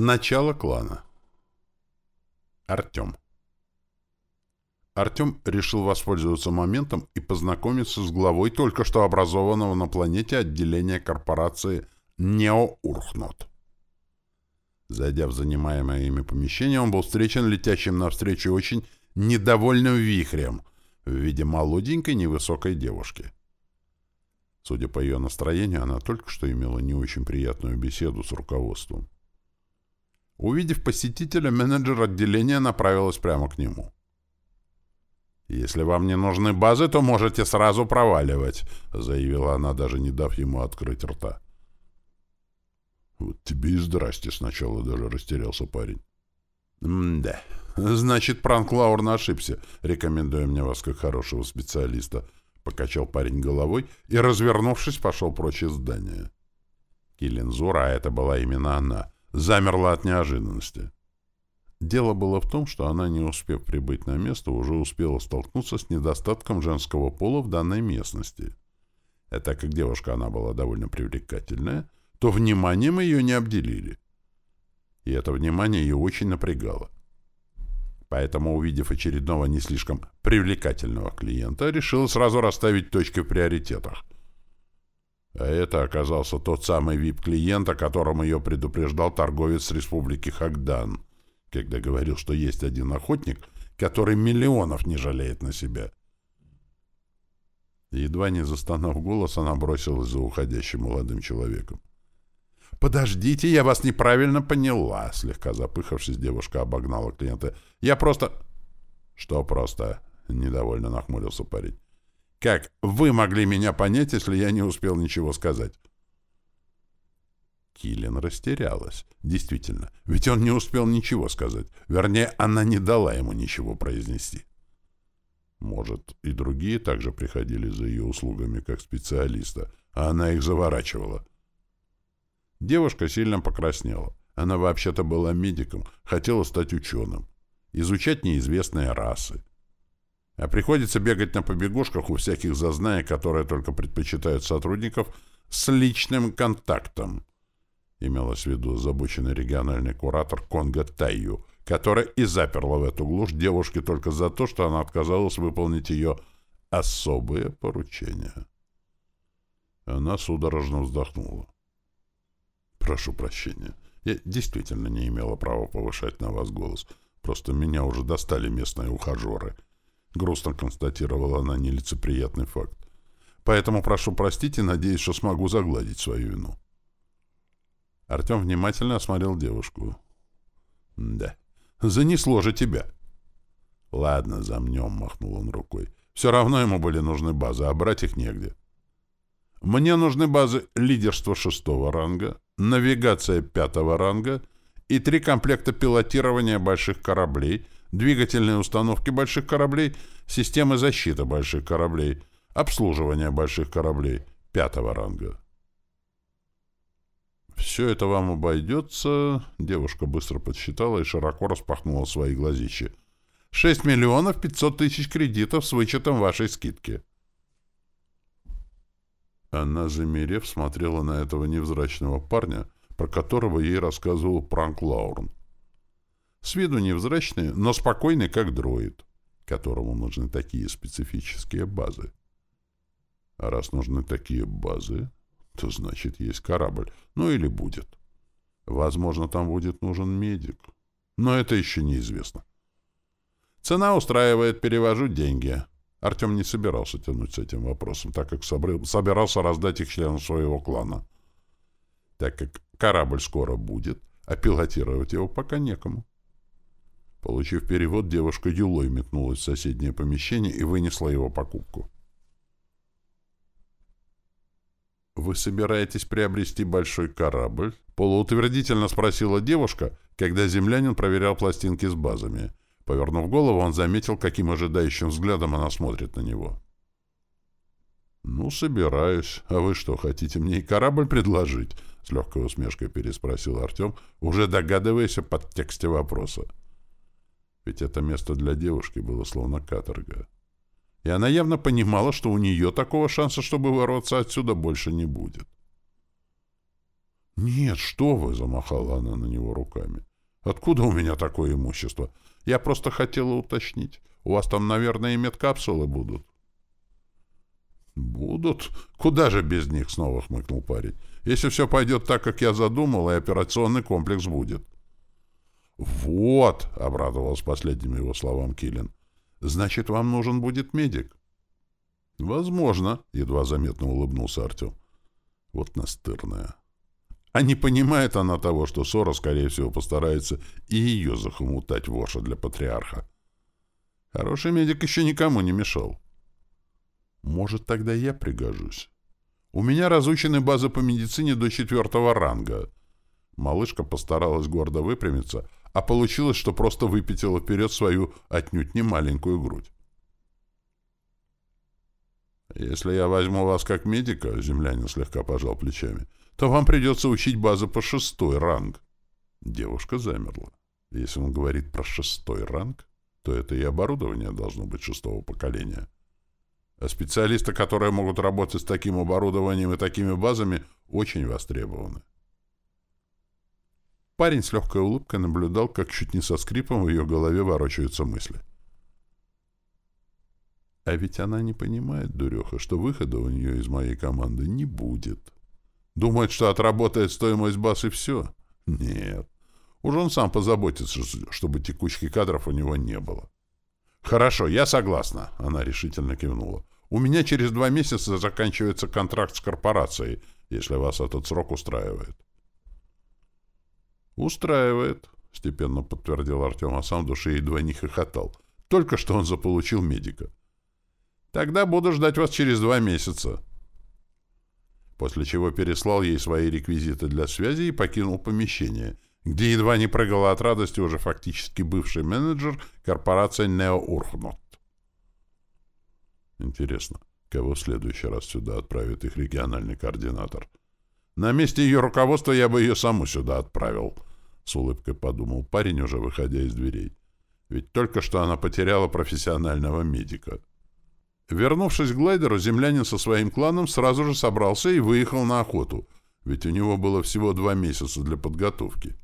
Начало клана. Артем. Артем решил воспользоваться моментом и познакомиться с главой только что образованного на планете отделения корпорации Неоурхнот. Зайдя в занимаемое ими помещение, он был встречен летящим навстречу очень недовольным вихрем в виде молоденькой невысокой девушки. Судя по ее настроению, она только что имела не очень приятную беседу с руководством. Увидев посетителя, менеджер отделения направилась прямо к нему. «Если вам не нужны базы, то можете сразу проваливать», — заявила она, даже не дав ему открыть рта. «Вот тебе и здрасте», — сначала даже растерялся парень. «М-да. Значит, Пранк Лаурн ошибся, рекомендуя мне вас как хорошего специалиста», — покачал парень головой и, развернувшись, пошел прочь из здания. Килензура, а это была именно она — замерла от неожиданности. Дело было в том, что она, не успев прибыть на место, уже успела столкнуться с недостатком женского пола в данной местности. А так как девушка она была довольно привлекательная, то вниманием ее не обделили. И это внимание ее очень напрягало. Поэтому, увидев очередного не слишком привлекательного клиента, решила сразу расставить точки в приоритетах — а это оказался тот самый вип-клиент, о котором ее предупреждал торговец республики Хагдан, когда говорил, что есть один охотник, который миллионов не жалеет на себя. Едва не застонав голос, она бросилась за уходящим молодым человеком. «Подождите, я вас неправильно поняла», — слегка запыхавшись, девушка обогнала клиента. «Я просто...» «Что просто?» — недовольно нахмурился парень. Как вы могли меня понять, если я не успел ничего сказать? Киллин растерялась. Действительно, ведь он не успел ничего сказать. Вернее, она не дала ему ничего произнести. Может, и другие также приходили за ее услугами как специалиста, а она их заворачивала. Девушка сильно покраснела. Она вообще-то была медиком, хотела стать ученым, изучать неизвестные расы. А приходится бегать на побегушках у всяких зазнаек, которые только предпочитают сотрудников с личным контактом. Имелось в виду озабоченный региональный куратор Конго Тайю, которая и заперла в эту глушь девушки только за то, что она отказалась выполнить ее особые поручения. Она судорожно вздохнула. «Прошу прощения. Я действительно не имела права повышать на вас голос. Просто меня уже достали местные ухажеры». Грустно констатировала она нелицеприятный факт. Поэтому прошу простить и надеюсь, что смогу загладить свою вину. Артем внимательно осмотрел девушку. «Да, занесло же тебя». «Ладно, замнем», — махнул он рукой. «Все равно ему были нужны базы, а брать их негде». «Мне нужны базы лидерства шестого ранга, навигация пятого ранга и три комплекта пилотирования больших кораблей — двигательные установки больших кораблей, системы защиты больших кораблей, обслуживание больших кораблей пятого ранга. «Все это вам обойдется...» — девушка быстро подсчитала и широко распахнула свои глазищи. «Шесть миллионов пятьсот тысяч кредитов с вычетом вашей скидки». Она, замерев, смотрела на этого невзрачного парня, про которого ей рассказывал Пранк Лаурн. С виду невзрачный, но спокойный, как дроид, которому нужны такие специфические базы. А раз нужны такие базы, то значит есть корабль. Ну или будет. Возможно, там будет нужен медик. Но это еще неизвестно. Цена устраивает, перевожу деньги. Артем не собирался тянуть с этим вопросом, так как собирался раздать их членам своего клана. Так как корабль скоро будет, а пилотировать его пока некому. Получив перевод, девушка юлой метнулась в соседнее помещение и вынесла его покупку. «Вы собираетесь приобрести большой корабль?» — полуутвердительно спросила девушка, когда землянин проверял пластинки с базами. Повернув голову, он заметил, каким ожидающим взглядом она смотрит на него. «Ну, собираюсь. А вы что, хотите мне и корабль предложить?» — с легкой усмешкой переспросил Артем, уже догадываясь о подтексте вопроса ведь это место для девушки было словно каторга. И она явно понимала, что у нее такого шанса, чтобы ворваться отсюда, больше не будет. «Нет, что вы!» — замахала она на него руками. «Откуда у меня такое имущество? Я просто хотела уточнить. У вас там, наверное, и медкапсулы будут». «Будут? Куда же без них?» — снова хмыкнул парень. «Если все пойдет так, как я задумал, и операционный комплекс будет». «Вот!» — обрадовался последним его словам Киллин. «Значит, вам нужен будет медик?» «Возможно», — едва заметно улыбнулся Артем. «Вот настырная». А не понимает она того, что Сора, скорее всего, постарается и ее захомутать воша для патриарха. Хороший медик еще никому не мешал. Может, тогда я пригожусь. У меня разучены базы по медицине до четвертого ранга. Малышка постаралась гордо выпрямиться, а получилось, что просто выпятила вперед свою отнюдь не маленькую грудь. «Если я возьму вас как медика», — землянин слегка пожал плечами, то вам придется учить базу по шестой ранг. Девушка замерла. Если он говорит про шестой ранг, то это и оборудование должно быть шестого поколения. А специалисты, которые могут работать с таким оборудованием и такими базами, очень востребованы. Парень с легкой улыбкой наблюдал, как чуть не со скрипом в ее голове ворочаются мысли. А ведь она не понимает, дуреха, что выхода у нее из моей команды не будет. Думает, что отработает стоимость баз и все? Нет. Уж он сам позаботится, чтобы текучки кадров у него не было. «Хорошо, я согласна», — она решительно кивнула. «У меня через два месяца заканчивается контракт с корпорацией, если вас этот срок устраивает». «Устраивает», — степенно подтвердил Артем, а сам в душе едва не хохотал. «Только что он заполучил медика». «Тогда буду ждать вас через два месяца». После чего переслал ей свои реквизиты для связи и покинул помещение, где едва не прыгала от радости уже фактически бывший менеджер корпорации Нео Урхнот. Интересно, кого в следующий раз сюда отправит их региональный координатор? На месте ее руководства я бы ее саму сюда отправил —— с улыбкой подумал парень, уже выходя из дверей. Ведь только что она потеряла профессионального медика. Вернувшись к глайдеру, землянин со своим кланом сразу же собрался и выехал на охоту, ведь у него было всего два месяца для подготовки.